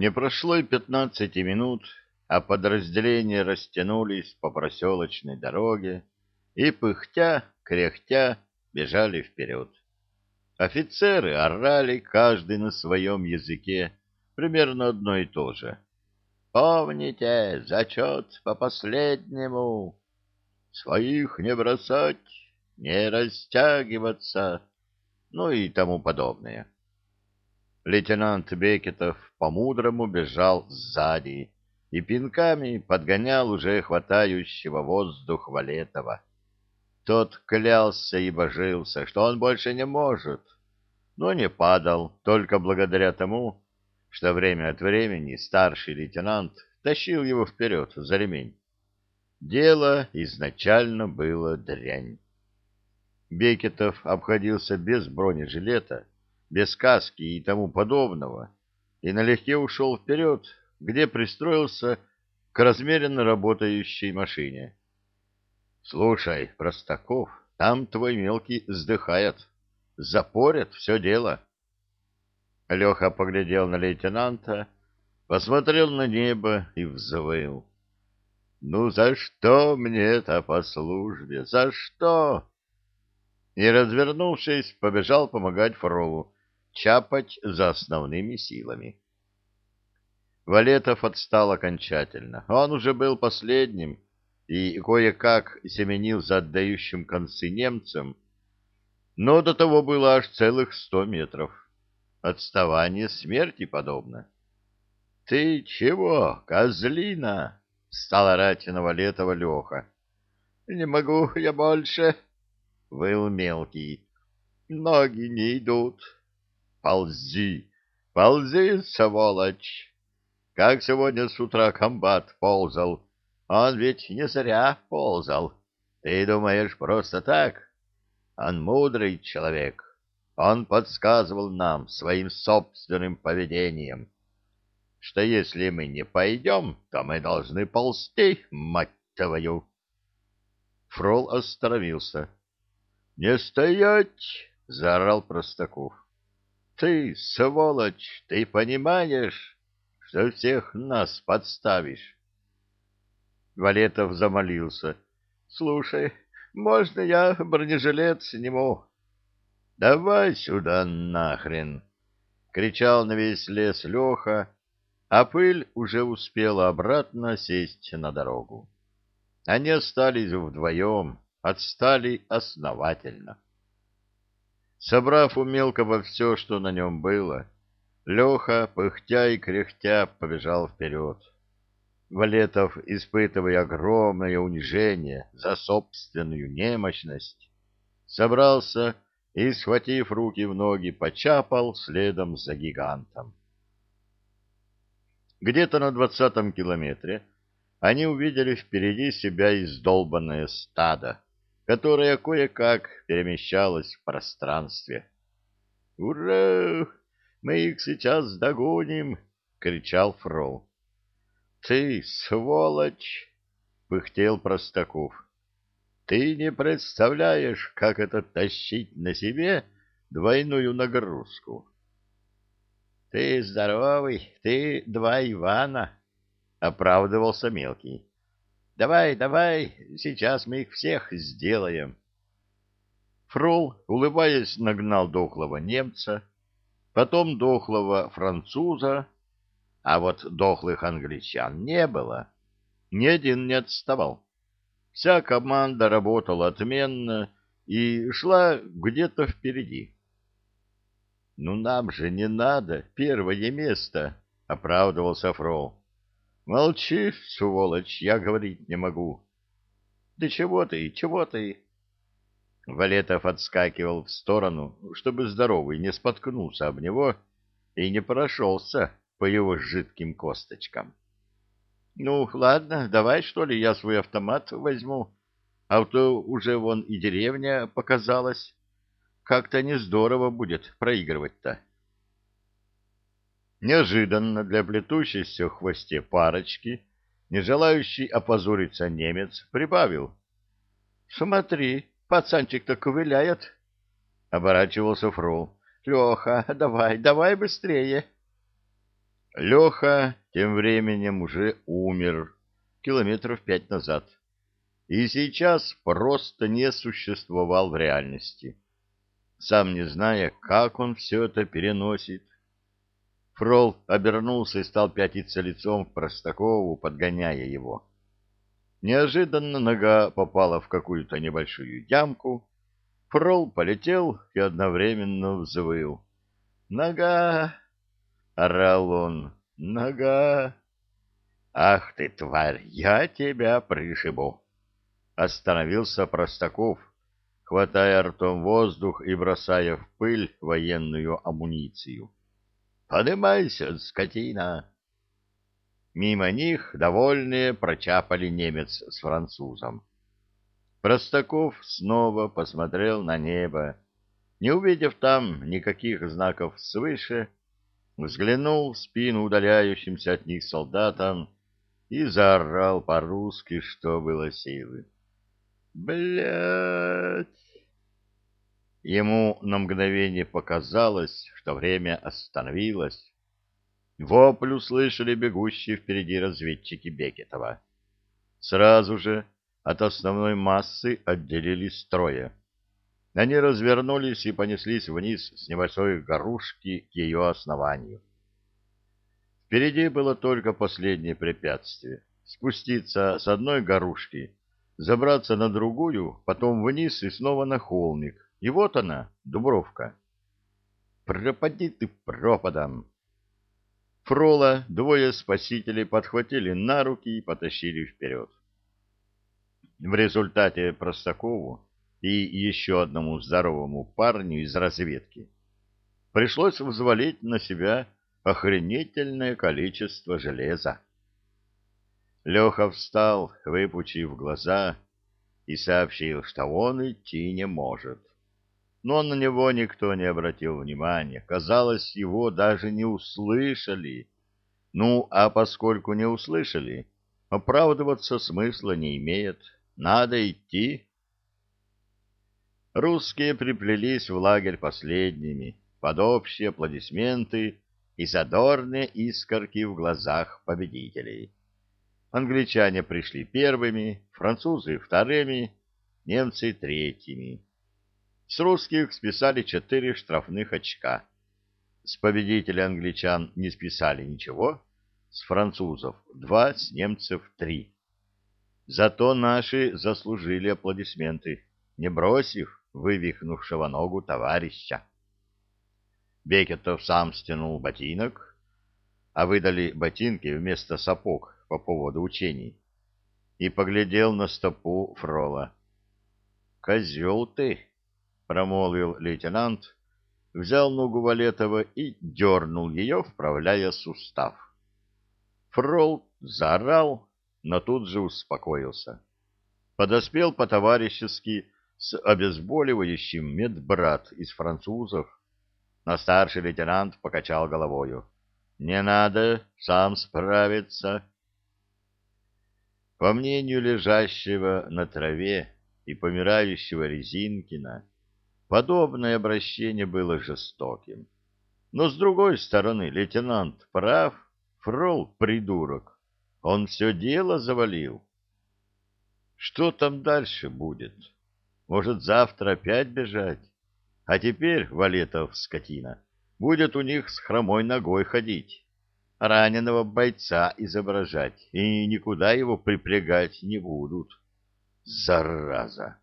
Не прошло и пятнадцати минут, а подразделения растянулись по проселочной дороге и, пыхтя, кряхтя, бежали вперед. Офицеры орали, каждый на своем языке, примерно одно и то же. «Помните, зачет по последнему! Своих не бросать, не растягиваться!» Ну и тому подобное. Лейтенант Бекетов по-мудрому бежал сзади и пинками подгонял уже хватающего воздух Валетова. Тот клялся и божился, что он больше не может, но не падал только благодаря тому, что время от времени старший лейтенант тащил его вперед за ремень. Дело изначально было дрянь. Бекетов обходился без бронежилета, без каски и тому подобного, и налегке ушел вперед, где пристроился к размеренно работающей машине. — Слушай, Простаков, там твой мелкий сдыхает. Запорят все дело. Леха поглядел на лейтенанта, посмотрел на небо и взвыл. — Ну за что мне это по службе? За что? И, развернувшись, побежал помогать Фролу чапать за основными силами. Валетов отстал окончательно. Он уже был последним и кое-как семенил за отдающим концы немцем, но до того было аж целых сто метров. Отставание смерти подобно. — Ты чего, козлина? — стал орать на Валетова Леха. — Не могу я больше, — выл мелкий. — Ноги не идут. — Ползи, ползи, сволочь! Как сегодня с утра комбат ползал. Он ведь не зря ползал. Ты думаешь, просто так? Он мудрый человек. Он подсказывал нам своим собственным поведением, что если мы не пойдем, то мы должны ползти, мать твою. Фрол остановился. — Не стоять! — заорал Простаков. — Ты, сволочь, ты понимаешь, что всех нас подставишь? Валетов замолился. — Слушай, можно я бронежилет сниму? — Давай сюда нахрен! — кричал на весь лес Леха, а пыль уже успела обратно сесть на дорогу. Они остались вдвоем, отстали основательно. Собрав у мелкого все, что на нем было, Леха, пыхтя и кряхтя, побежал вперед. Валетов, испытывая огромное унижение за собственную немощность, собрался и, схватив руки в ноги, почапал следом за гигантом. Где-то на двадцатом километре они увидели впереди себя издолбанное стадо, которое кое-как перемещалось в пространстве. «Ура! Мы их сейчас догоним!» — кричал Фрол. Ты, сволочь, пыхтел Простаков. Ты не представляешь, как это тащить на себе двойную нагрузку. Ты здоровый, ты два Ивана, оправдывался мелкий. Давай, давай, сейчас мы их всех сделаем. Фрол, улыбаясь, нагнал дохлого немца, потом дохлого француза, а вот дохлых англичан не было. Ни один не отставал. Вся команда работала отменно и шла где-то впереди. — Ну нам же не надо первое место, — оправдывался Фрол. — Молчи, сволочь, я говорить не могу. — Да чего ты, чего ты? Валетов отскакивал в сторону, чтобы здоровый не споткнулся об него и не прошелся по его жидким косточкам. — Ну, ладно, давай, что ли, я свой автомат возьму, а то уже вон и деревня показалась. Как-то не здорово будет проигрывать-то. Неожиданно для плетущейся в хвосте парочки, не желающий опозориться немец, прибавил. — Смотри, пацанчик-то ковыляет. Оборачивался Фрол. — Леха, давай, давай быстрее. — Леха тем временем уже умер километров пять назад и сейчас просто не существовал в реальности, сам не зная, как он все это переносит. Фрол обернулся и стал пятиться лицом к Простакову, подгоняя его. Неожиданно нога попала в какую-то небольшую ямку. Фрол полетел и одновременно взвыл. «Нога!» — орал он. «Нога!» «Ах ты, тварь, я тебя пришибу!» Остановился Простаков, хватая ртом воздух и бросая в пыль военную амуницию. «Подымайся, скотина!» Мимо них, довольные, прочапали немец с французом. Простаков снова посмотрел на небо. Не увидев там никаких знаков свыше, взглянул в спину удаляющимся от них солдатам и заорал по-русски, что было силы. Блять! Ему на мгновение показалось, что время остановилось. Вопль услышали бегущие впереди разведчики Бекетова. Сразу же от основной массы отделились трое. Они развернулись и понеслись вниз с небольшой горушки к ее основанию. Впереди было только последнее препятствие — спуститься с одной горушки, забраться на другую, потом вниз и снова на холмик. И вот она, Дубровка. Пропади ты пропадом! Фрола двое спасителей подхватили на руки и потащили вперед. В результате Простакову и еще одному здоровому парню из разведки пришлось взвалить на себя охренительное количество железа. Леха встал, выпучив глаза, и сообщил, что он идти не может. Но на него никто не обратил внимания. Казалось, его даже не услышали. Ну, а поскольку не услышали, оправдываться смысла не имеет. Надо идти. Русские приплелись в лагерь последними, под общие аплодисменты и задорные искорки в глазах победителей. Англичане пришли первыми, французы — вторыми, немцы — третьими. С русских списали четыре штрафных очка. С победителей англичан не списали ничего, с французов два, с немцев три. Зато наши заслужили аплодисменты, не бросив вывихнувшего ногу товарища. Бекетов сам стянул ботинок, а выдали ботинки вместо сапог по поводу учений, и поглядел на стопу Фрола. — Козел ты! — промолвил лейтенант, взял ногу Валетова и дернул ее, вправляя сустав. Фрол заорал, но тут же успокоился. Подоспел по-товарищески с обезболивающим медбрат из французов, но старший лейтенант покачал головою. «Не надо, сам справится». По мнению лежащего на траве и помирающего Резинкина, подобное обращение было жестоким. Но, с другой стороны, лейтенант прав, Фрол — придурок. Он все дело завалил. Что там дальше будет? Может, завтра опять бежать? А теперь, Валетов, скотина, будет у них с хромой ногой ходить раненого бойца изображать, и никуда его припрягать не будут. Зараза!